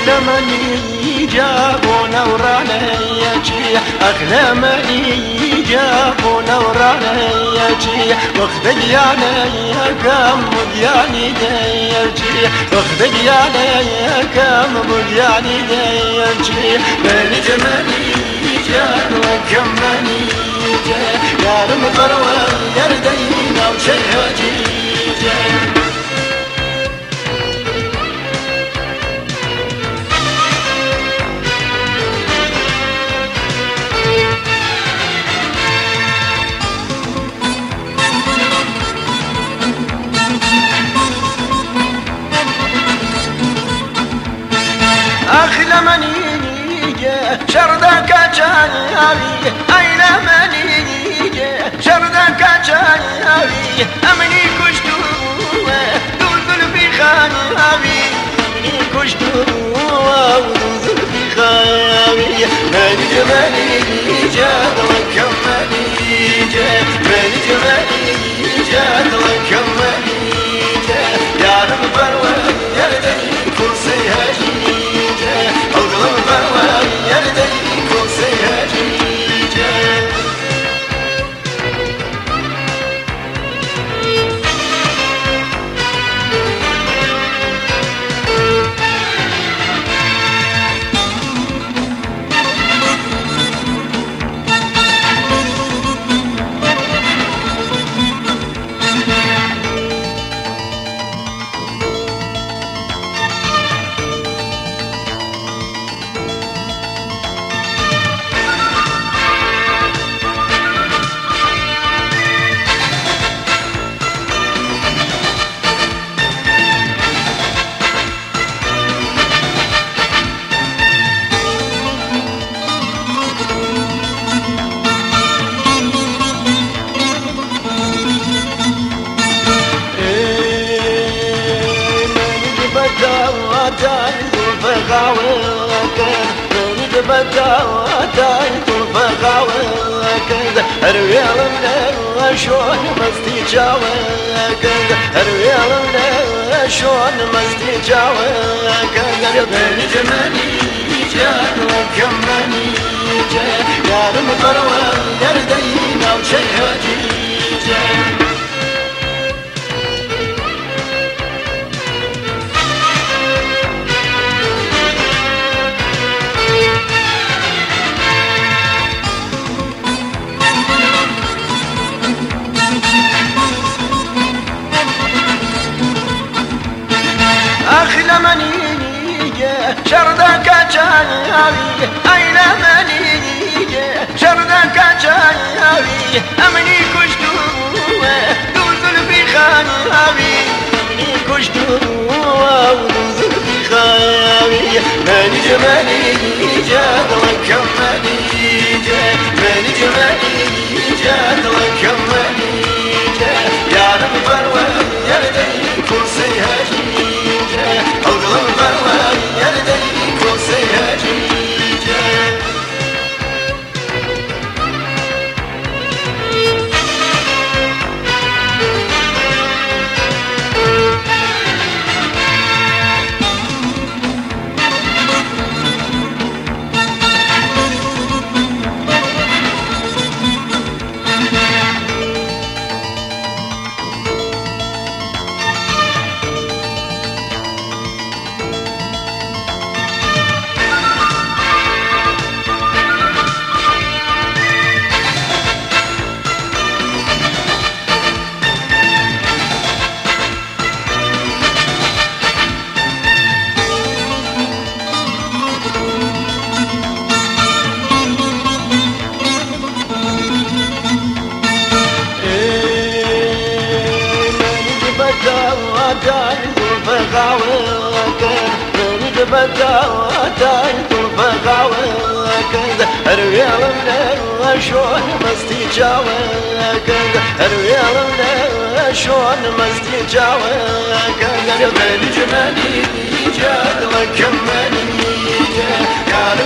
أخلمني جابونا ورانيجي أخلمني جابونا ورانيجي واخذ دياني كم دياني ديجي واخذ دياني كم دياني ديجي من جمالي جان وكمني يا رم ثروة يردينا وشهجي أخل منیه شرد کچانی ایل منیه شرد کچانی امنی بی دلدل بیخانی امنی کشتوه دلدل بیخانی منیه منیه دوکم منیه منیه منیه هريال من شلون مستي جاوك هريال من شلون مستي جاوك بني جمالي جاك وكمني جاك يا رم قروة يردينا وشيهاجي جاك شردك جاري أين مني شردك جاري منی كشتوه دوزل بخاني أمني كشتوه دوزل بخاني مني مني جادو تايت الفقاوك نجبة تايت الفقاوك الريال مستي جاوك الريال من الشون مستي جاوك جمالي كان